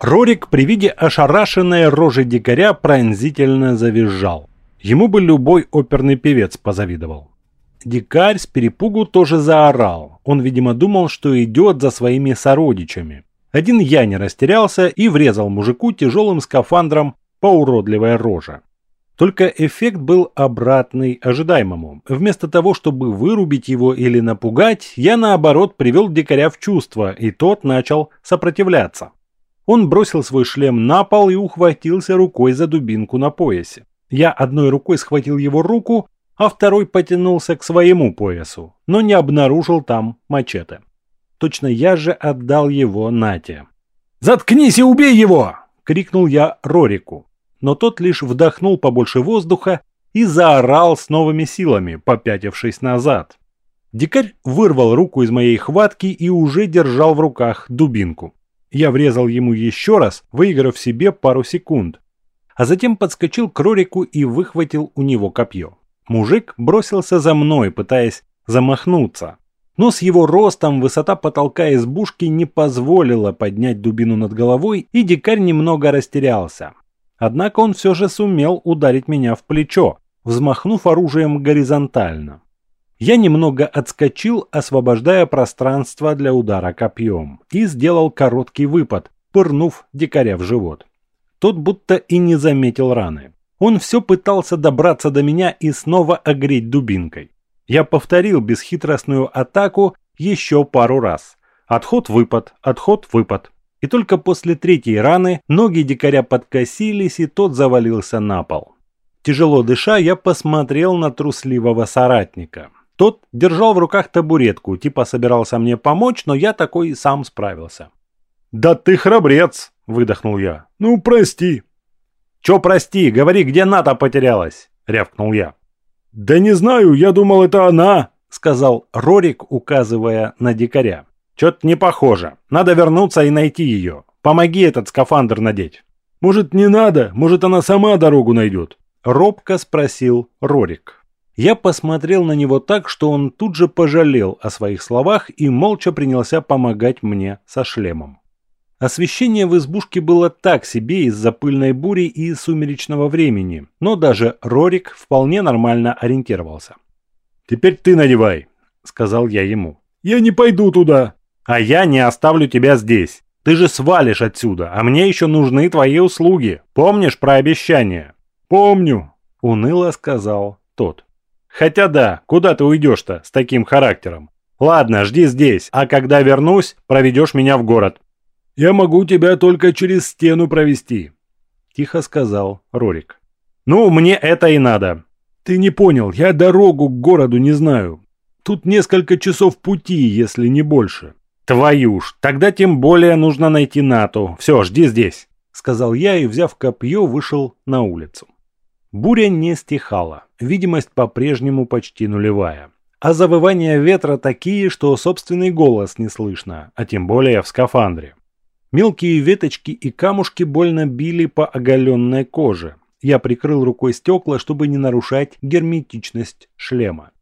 Рорик при виде ошарашенной рожи дикаря пронзительно завизжал. Ему бы любой оперный певец позавидовал. Дикарь с перепугу тоже заорал. Он, видимо, думал, что идет за своими сородичами. Один я не растерялся и врезал мужику тяжелым скафандром по уродливой роже. Только эффект был обратный ожидаемому. Вместо того, чтобы вырубить его или напугать, я наоборот привел дикаря в чувство, и тот начал сопротивляться. Он бросил свой шлем на пол и ухватился рукой за дубинку на поясе. Я одной рукой схватил его руку, а второй потянулся к своему поясу, но не обнаружил там мачете. Точно я же отдал его Нате. «Заткнись и убей его!» – крикнул я Рорику. Но тот лишь вдохнул побольше воздуха и заорал с новыми силами, попятившись назад. Дикарь вырвал руку из моей хватки и уже держал в руках дубинку. Я врезал ему еще раз, выиграв себе пару секунд. А затем подскочил к Рорику и выхватил у него копье. Мужик бросился за мной, пытаясь замахнуться. Но с его ростом высота потолка избушки не позволила поднять дубину над головой, и дикарь немного растерялся. Однако он все же сумел ударить меня в плечо, взмахнув оружием горизонтально. Я немного отскочил, освобождая пространство для удара копьем, и сделал короткий выпад, пырнув дикаря в живот. Тот будто и не заметил раны. Он все пытался добраться до меня и снова огреть дубинкой. Я повторил бесхитростную атаку еще пару раз. Отход-выпад, отход-выпад. И только после третьей раны ноги дикаря подкосились, и тот завалился на пол. Тяжело дыша, я посмотрел на трусливого соратника. Тот держал в руках табуретку, типа собирался мне помочь, но я такой сам справился. «Да ты храбрец!» – выдохнул я. «Ну, прости!» «Чё прости? Говори, где Ната потерялась?» – рявкнул я. «Да не знаю, я думал, это она!» – сказал Рорик, указывая на дикаря. «Чё-то не похоже. Надо вернуться и найти ее. Помоги этот скафандр надеть». «Может, не надо? Может, она сама дорогу найдет?» – робко спросил Рорик. Я посмотрел на него так, что он тут же пожалел о своих словах и молча принялся помогать мне со шлемом. Освещение в избушке было так себе из-за пыльной бури и сумеречного времени, но даже Рорик вполне нормально ориентировался. «Теперь ты надевай», — сказал я ему. «Я не пойду туда». «А я не оставлю тебя здесь. Ты же свалишь отсюда, а мне еще нужны твои услуги. Помнишь про обещание?» «Помню», — уныло сказал тот. Хотя да, куда ты уйдешь-то с таким характером? Ладно, жди здесь, а когда вернусь, проведешь меня в город. Я могу тебя только через стену провести, тихо сказал Рорик. Ну, мне это и надо. Ты не понял, я дорогу к городу не знаю. Тут несколько часов пути, если не больше. Твою ж, тогда тем более нужно найти Нату. Все, жди здесь, сказал я и, взяв копье, вышел на улицу. Буря не стихала, видимость по-прежнему почти нулевая. А завывания ветра такие, что собственный голос не слышно, а тем более в скафандре. Мелкие веточки и камушки больно били по оголенной коже. Я прикрыл рукой стекла, чтобы не нарушать герметичность шлема.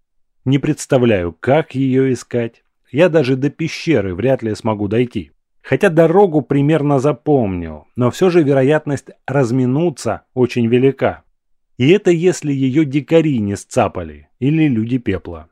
Не представляю, как ее искать. Я даже до пещеры вряд ли смогу дойти. Хотя дорогу примерно запомнил, но все же вероятность разминуться очень велика. И это если ее дикари не сцапали или люди пепла.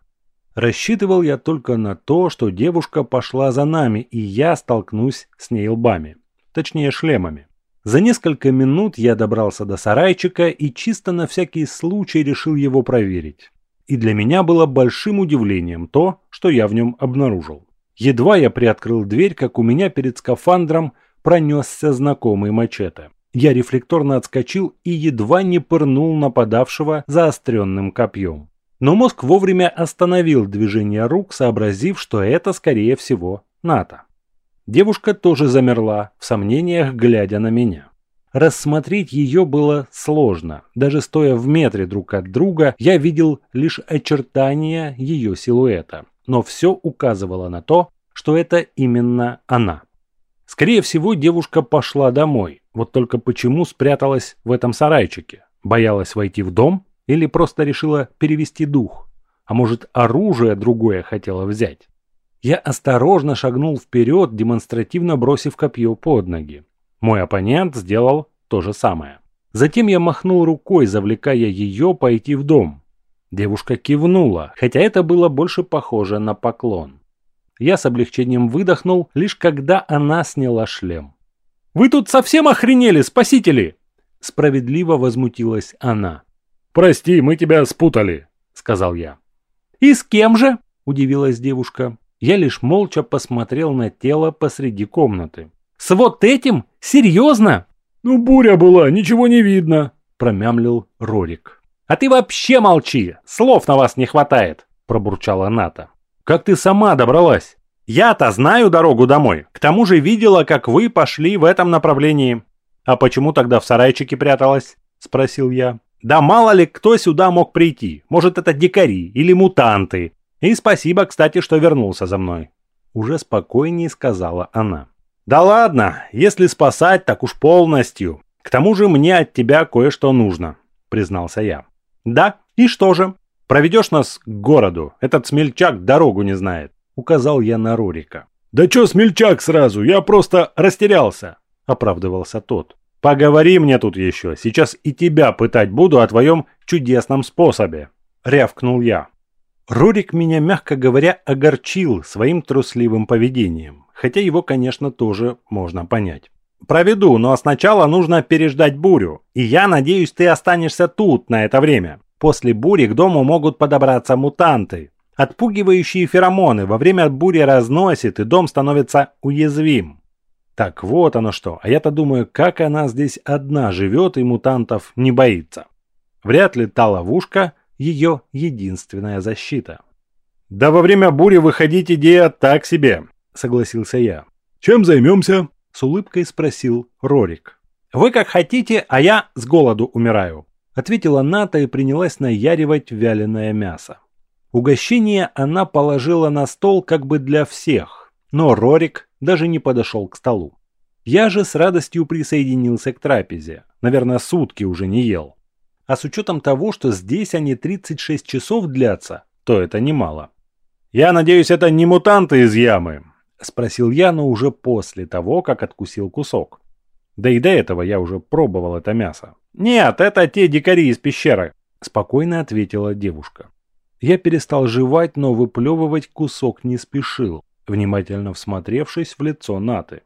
Рассчитывал я только на то, что девушка пошла за нами, и я столкнусь с ней лбами. Точнее, шлемами. За несколько минут я добрался до сарайчика и чисто на всякий случай решил его проверить. И для меня было большим удивлением то, что я в нем обнаружил. Едва я приоткрыл дверь, как у меня перед скафандром пронесся знакомый мачете. Я рефлекторно отскочил и едва не пырнул нападавшего заостренным копьем. Но мозг вовремя остановил движение рук, сообразив, что это, скорее всего, НАТО. Девушка тоже замерла, в сомнениях глядя на меня. Рассмотреть ее было сложно. Даже стоя в метре друг от друга, я видел лишь очертания ее силуэта. Но все указывало на то, что это именно она. Скорее всего, девушка пошла домой. Вот только почему спряталась в этом сарайчике? Боялась войти в дом или просто решила перевести дух? А может, оружие другое хотела взять? Я осторожно шагнул вперед, демонстративно бросив копье под ноги. Мой оппонент сделал то же самое. Затем я махнул рукой, завлекая ее пойти в дом. Девушка кивнула, хотя это было больше похоже на поклон. Я с облегчением выдохнул, лишь когда она сняла шлем. «Вы тут совсем охренели, спасители!» Справедливо возмутилась она. «Прости, мы тебя спутали», — сказал я. «И с кем же?» – удивилась девушка. Я лишь молча посмотрел на тело посреди комнаты. «С вот этим? Серьезно?» «Ну, буря была, ничего не видно», – промямлил Рорик. «А ты вообще молчи! Слов на вас не хватает!» – пробурчала Ната. «Как ты сама добралась?» «Я-то знаю дорогу домой. К тому же видела, как вы пошли в этом направлении». «А почему тогда в сарайчике пряталась?» – спросил я. «Да мало ли кто сюда мог прийти. Может, это дикари или мутанты. И спасибо, кстати, что вернулся за мной». Уже спокойнее сказала она. «Да ладно, если спасать, так уж полностью. К тому же мне от тебя кое-что нужно», – признался я. «Да, и что же? Проведешь нас к городу. Этот смельчак дорогу не знает», – указал я на Рорика. «Да чё смельчак сразу? Я просто растерялся», – оправдывался тот. «Поговори мне тут еще. Сейчас и тебя пытать буду о твоем чудесном способе», – рявкнул я. Рорик меня, мягко говоря, огорчил своим трусливым поведением, хотя его, конечно, тоже можно понять. «Проведу, но сначала нужно переждать бурю, и я надеюсь, ты останешься тут на это время. После бури к дому могут подобраться мутанты. Отпугивающие феромоны во время бури разносит, и дом становится уязвим». Так вот оно что, а я-то думаю, как она здесь одна живет и мутантов не боится. Вряд ли та ловушка – ее единственная защита. «Да во время бури выходить идея так себе», — согласился я. «Чем займемся?» — с улыбкой спросил Рорик. «Вы как хотите, а я с голоду умираю», — ответила Ната и принялась наяривать вяленое мясо. Угощение она положила на стол как бы для всех, но Рорик даже не подошел к столу. Я же с радостью присоединился к трапезе. Наверное, сутки уже не ел. А с учетом того, что здесь они 36 часов длятся, то это немало. «Я надеюсь, это не мутанты из ямы?» – спросил я, но уже после того, как откусил кусок. Да и до этого я уже пробовал это мясо. «Нет, это те дикари из пещеры», – спокойно ответила девушка. Я перестал жевать, но выплевывать кусок не спешил, внимательно всмотревшись в лицо Наты.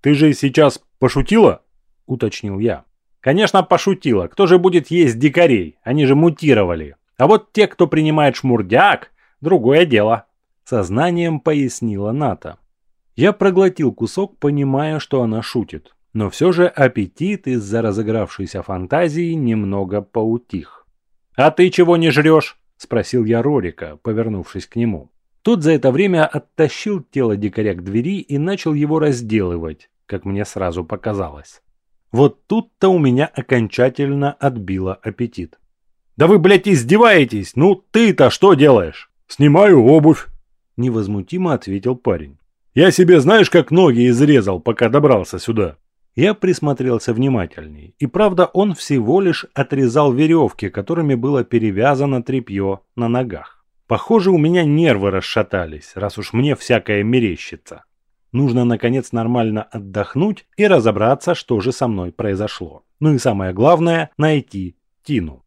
«Ты же сейчас пошутила?» – уточнил я. Конечно, пошутила. Кто же будет есть дикарей? Они же мутировали. А вот те, кто принимает шмурдяк, другое дело. Сознанием пояснила Ната. Я проглотил кусок, понимая, что она шутит. Но все же аппетит из-за разыгравшейся фантазии немного поутих. «А ты чего не жрешь?» – спросил я Рорика, повернувшись к нему. Тот за это время оттащил тело дикаря к двери и начал его разделывать, как мне сразу показалось. Вот тут-то у меня окончательно отбило аппетит. «Да вы, блядь, издеваетесь! Ну ты-то что делаешь?» «Снимаю обувь», – невозмутимо ответил парень. «Я себе знаешь, как ноги изрезал, пока добрался сюда?» Я присмотрелся внимательней, и правда он всего лишь отрезал веревки, которыми было перевязано тряпье на ногах. Похоже, у меня нервы расшатались, раз уж мне всякое мерещится. Нужно, наконец, нормально отдохнуть и разобраться, что же со мной произошло. Ну и самое главное – найти Тину.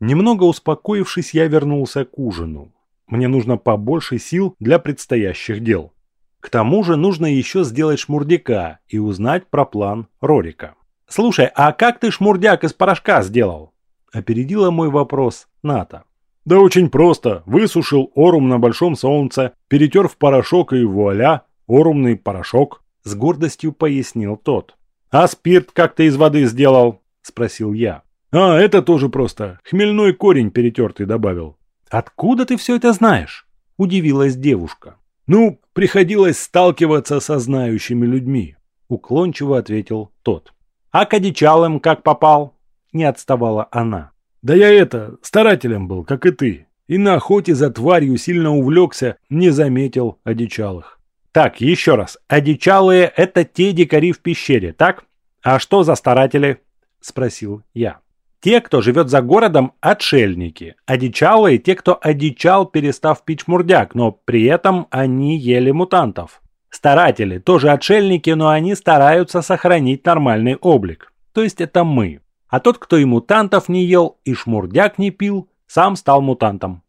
Немного успокоившись, я вернулся к ужину. Мне нужно побольше сил для предстоящих дел. К тому же нужно еще сделать шмурдяка и узнать про план Рорика. «Слушай, а как ты шмурдяк из порошка сделал?» Опередила мой вопрос Ната. «Да очень просто. Высушил орум на большом солнце, перетер в порошок и вуаля, Орумный порошок, с гордостью пояснил тот. А спирт как ты из воды сделал? Спросил я. А, это тоже просто. Хмельной корень перетертый добавил. Откуда ты все это знаешь? Удивилась девушка. Ну, приходилось сталкиваться со знающими людьми. Уклончиво ответил тот. А к одичалым как попал? Не отставала она. Да я это, старателем был, как и ты. И на охоте за тварью сильно увлекся, не заметил одичалых. Так, еще раз. Одичалые – это те дикари в пещере, так? А что за старатели? Спросил я. Те, кто живет за городом – отшельники. Одичалые – те, кто одичал, перестав пить шмурдяк, но при этом они ели мутантов. Старатели – тоже отшельники, но они стараются сохранить нормальный облик. То есть это мы. А тот, кто и мутантов не ел, и шмурдяк не пил, сам стал мутантом.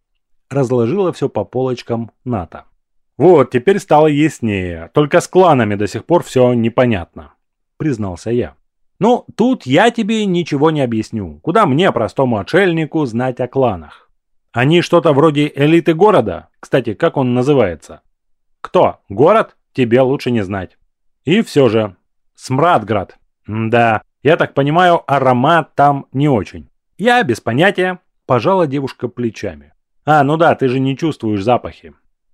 Разложила все по полочкам НАТО. Вот, теперь стало яснее. Только с кланами до сих пор все непонятно. Признался я. Ну, тут я тебе ничего не объясню. Куда мне, простому отшельнику, знать о кланах? Они что-то вроде элиты города. Кстати, как он называется? Кто? Город? Тебе лучше не знать. И все же. Смрадград. Да, я так понимаю, аромат там не очень. Я без понятия. Пожала девушка плечами. А, ну да, ты же не чувствуешь запахи.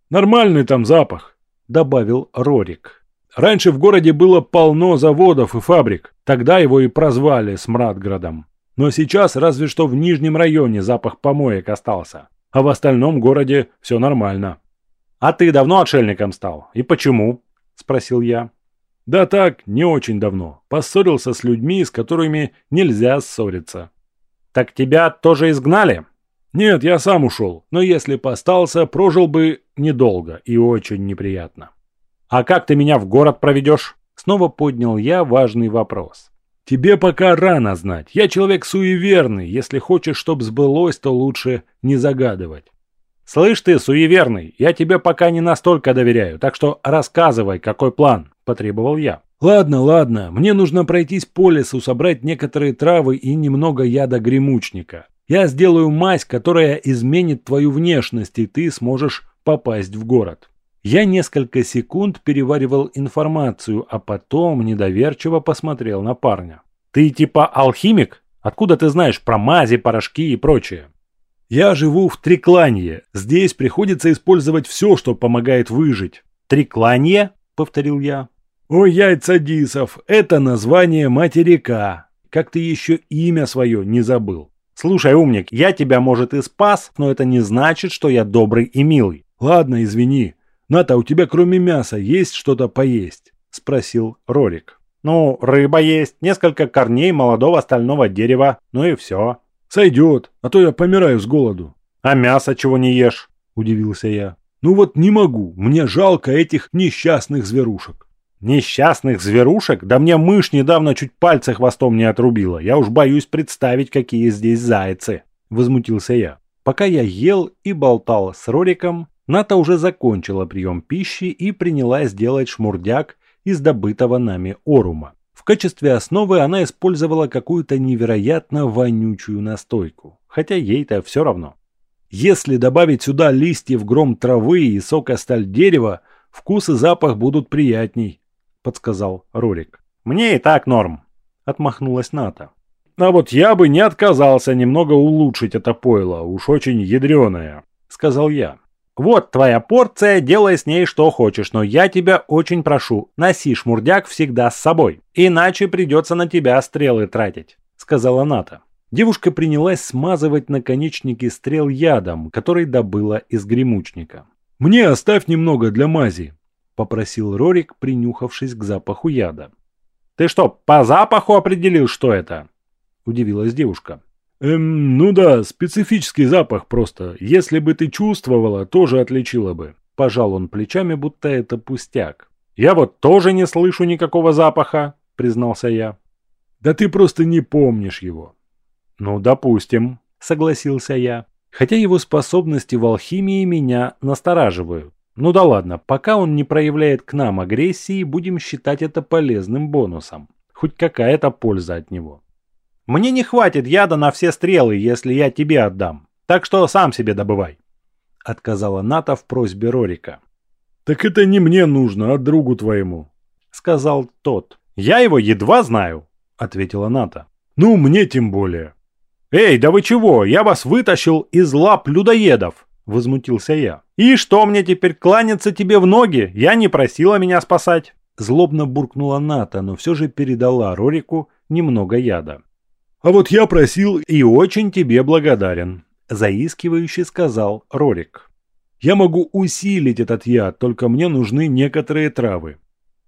Нормальный там запах, добавил Рорик. Раньше в городе было полно заводов и фабрик, тогда его и прозвали Смрадградом. Но сейчас разве что в нижнем районе запах помоек остался, а в остальном городе все нормально. «А ты давно отшельником стал? И почему?» – спросил я. «Да так, не очень давно. Поссорился с людьми, с которыми нельзя ссориться». «Так тебя тоже изгнали?» Нет, я сам ушел, но если постался, прожил бы недолго и очень неприятно. А как ты меня в город проведешь? Снова поднял я важный вопрос. Тебе пока рано знать. Я человек суеверный. Если хочешь, чтоб сбылось, то лучше не загадывать. Слышь ты, суеверный, я тебе пока не настолько доверяю, так что рассказывай, какой план, потребовал я. Ладно, ладно, мне нужно пройтись по лесу, собрать некоторые травы и немного яда гремучника. Я сделаю мазь, которая изменит твою внешность, и ты сможешь попасть в город. Я несколько секунд переваривал информацию, а потом недоверчиво посмотрел на парня. Ты типа алхимик? Откуда ты знаешь про мази, порошки и прочее? Я живу в Трикланье. Здесь приходится использовать все, что помогает выжить. Трикланье? Повторил я. О, яйца дисов, это название материка. Как ты еще имя свое не забыл? «Слушай, умник, я тебя, может, и спас, но это не значит, что я добрый и милый». «Ладно, извини. Ната, у тебя кроме мяса есть что-то поесть?» – спросил Рорик. «Ну, рыба есть, несколько корней молодого стального дерева, ну и все». «Сойдет, а то я помираю с голоду». «А мясо чего не ешь?» – удивился я. «Ну вот не могу, мне жалко этих несчастных зверушек». Несчастных зверушек? Да мне мышь недавно чуть пальцы хвостом не отрубила. Я уж боюсь представить, какие здесь зайцы. Возмутился я. Пока я ел и болтал с Рориком, Ната уже закончила прием пищи и принялась делать шмурдяк из добытого нами орума. В качестве основы она использовала какую-то невероятно вонючую настойку, хотя ей-то все равно. Если добавить сюда листьев гром травы и сока сталь дерева, вкус и запах будут приятней, – подсказал Рурик. «Мне и так норм», – отмахнулась Ната. «А вот я бы не отказался немного улучшить это пойло, уж очень ядреное», – сказал я. «Вот твоя порция, делай с ней что хочешь, но я тебя очень прошу, носи шмурдяк всегда с собой, иначе придется на тебя стрелы тратить», – сказала Ната. Девушка принялась смазывать наконечники стрел ядом, который добыла из гремучника. «Мне оставь немного для мази», – попросил Рорик, принюхавшись к запаху яда. «Ты что, по запаху определил, что это?» – удивилась девушка. «Эм, ну да, специфический запах просто. Если бы ты чувствовала, тоже отличила бы». Пожал он плечами, будто это пустяк. «Я вот тоже не слышу никакого запаха», – признался я. «Да ты просто не помнишь его». «Ну, допустим», – согласился я. Хотя его способности в алхимии меня настораживают. Ну да ладно, пока он не проявляет к нам агрессии, будем считать это полезным бонусом. Хоть какая-то польза от него. Мне не хватит яда на все стрелы, если я тебе отдам. Так что сам себе добывай. Отказала Ната в просьбе Рорика. Так это не мне нужно, а другу твоему. Сказал тот. Я его едва знаю, ответила Ната. Ну, мне тем более. Эй, да вы чего? Я вас вытащил из лап людоедов. – возмутился я. «И что мне теперь кланяться тебе в ноги? Я не просила меня спасать!» Злобно буркнула Ната, но все же передала Рорику немного яда. «А вот я просил и очень тебе благодарен», – заискивающе сказал Рорик. «Я могу усилить этот яд, только мне нужны некоторые травы».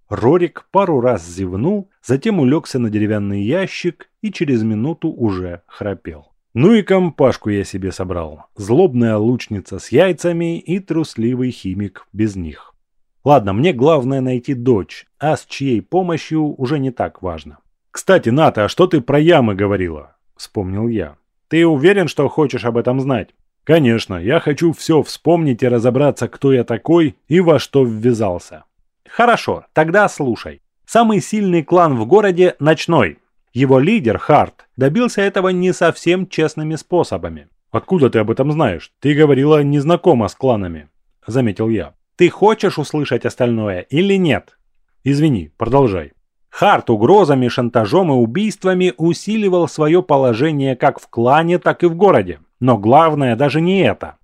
Рорик пару раз зевнул, затем улегся на деревянный ящик и через минуту уже храпел. Ну и компашку я себе собрал. Злобная лучница с яйцами и трусливый химик без них. Ладно, мне главное найти дочь, а с чьей помощью уже не так важно. «Кстати, Ната, а что ты про ямы говорила?» – вспомнил я. «Ты уверен, что хочешь об этом знать?» «Конечно, я хочу все вспомнить и разобраться, кто я такой и во что ввязался». «Хорошо, тогда слушай. Самый сильный клан в городе – Ночной. Его лидер, Харт, добился этого не совсем честными способами. «Откуда ты об этом знаешь? Ты говорила, не знакома с кланами», – заметил я. «Ты хочешь услышать остальное или нет?» «Извини, продолжай». Харт угрозами, шантажом и убийствами усиливал свое положение как в клане, так и в городе. Но главное даже не это.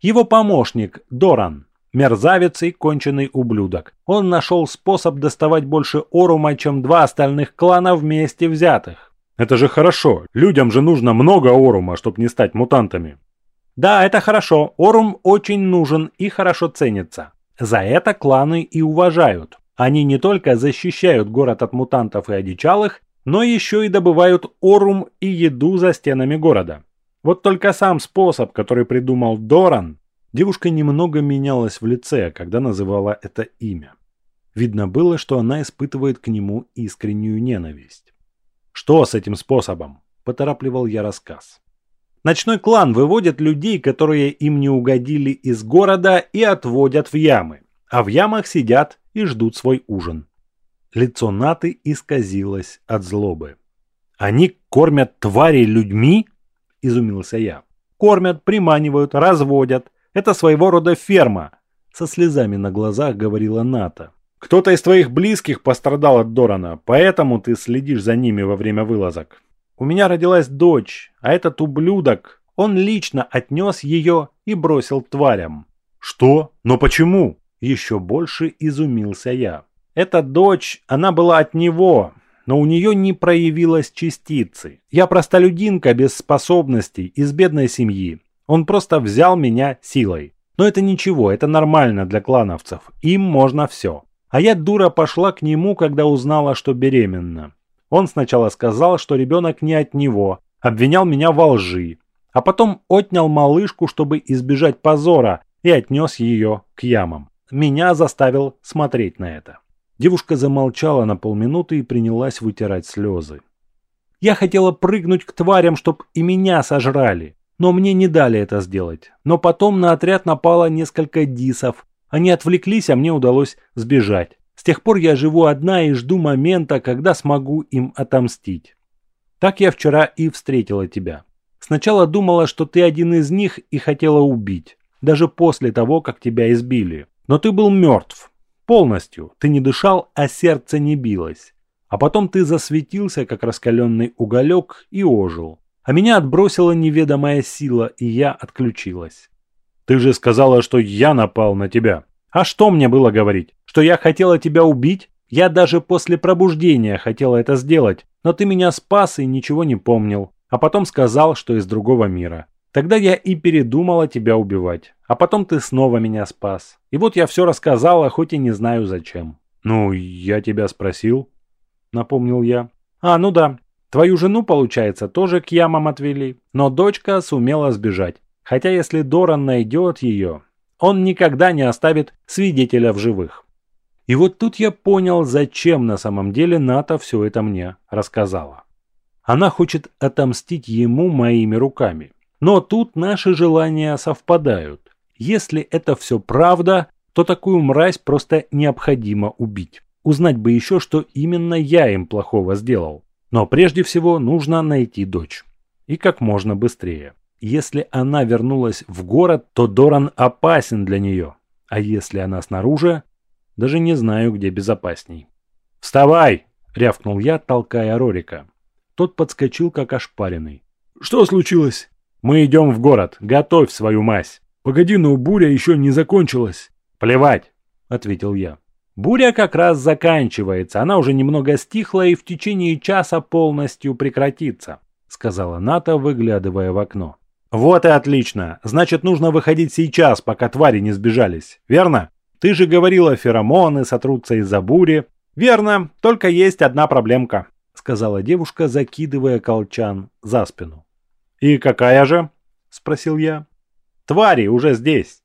Его помощник, Доран, Мерзавец и конченый ублюдок. Он нашел способ доставать больше орума, чем два остальных клана вместе взятых. Это же хорошо. Людям же нужно много орума, чтобы не стать мутантами. Да, это хорошо. Орум очень нужен и хорошо ценится. За это кланы и уважают. Они не только защищают город от мутантов и одичалых, но еще и добывают орум и еду за стенами города. Вот только сам способ, который придумал Доран, Девушка немного менялась в лице, когда называла это имя. Видно было, что она испытывает к нему искреннюю ненависть. «Что с этим способом?» – поторапливал я рассказ. Ночной клан выводит людей, которые им не угодили из города, и отводят в ямы. А в ямах сидят и ждут свой ужин. Лицо Наты исказилось от злобы. «Они кормят тварей людьми?» – изумился я. «Кормят, приманивают, разводят, это своего рода ферма», – со слезами на глазах говорила Ната. «Кто-то из твоих близких пострадал от Дорана, поэтому ты следишь за ними во время вылазок. У меня родилась дочь, а этот ублюдок, он лично отнес ее и бросил тварям». «Что? Но почему?» – еще больше изумился я. «Эта дочь, она была от него, но у нее не проявилось частицы. Я простолюдинка без способностей, из бедной семьи. Он просто взял меня силой. Но это ничего, это нормально для клановцев. Им можно все. А я, дура, пошла к нему, когда узнала, что беременна. Он сначала сказал, что ребенок не от него, обвинял меня во лжи. А потом отнял малышку, чтобы избежать позора, и отнес ее к ямам. Меня заставил смотреть на это. Девушка замолчала на полминуты и принялась вытирать слезы. Я хотела прыгнуть к тварям, чтоб и меня сожрали. Но мне не дали это сделать. Но потом на отряд напало несколько дисов. Они отвлеклись, а мне удалось сбежать. С тех пор я живу одна и жду момента, когда смогу им отомстить. Так я вчера и встретила тебя. Сначала думала, что ты один из них и хотела убить. Даже после того, как тебя избили. Но ты был мертв. Полностью. Ты не дышал, а сердце не билось. А потом ты засветился, как раскаленный уголек, и ожил. А меня отбросила неведомая сила, и я отключилась. Ты же сказала, что я напал на тебя. А что мне было говорить? Что я хотела тебя убить? Я даже после пробуждения хотела это сделать, но ты меня спас и ничего не помнил. А потом сказал, что из другого мира. Тогда я и передумала тебя убивать. А потом ты снова меня спас. И вот я все рассказала, хоть и не знаю зачем. Ну, я тебя спросил, напомнил я. А, ну да, Твою жену, получается, тоже к ямам отвели, но дочка сумела сбежать. Хотя если Доран найдет ее, он никогда не оставит свидетеля в живых. И вот тут я понял, зачем на самом деле Ната все это мне рассказала. Она хочет отомстить ему моими руками. Но тут наши желания совпадают. Если это все правда, то такую мразь просто необходимо убить. Узнать бы еще, что именно я им плохого сделал. Но прежде всего нужно найти дочь. И как можно быстрее. Если она вернулась в город, то Доран опасен для нее. А если она снаружи, даже не знаю, где безопасней. «Вставай!» – рявкнул я, толкая Рорика. Тот подскочил, как ошпаренный. «Что случилось?» «Мы идем в город. Готовь свою мазь». «Погоди, но буря еще не закончилась». «Плевать», – ответил я. Буря как раз заканчивается, она уже немного стихла и в течение часа полностью прекратится, сказала Ната, выглядывая в окно. Вот и отлично. Значит, нужно выходить сейчас, пока твари не сбежались. Верно? Ты же говорила, феромоны сотрутся из-за бури. Верно, только есть одна проблемка, сказала девушка, закидывая колчан за спину. И какая же? спросил я. Твари уже здесь.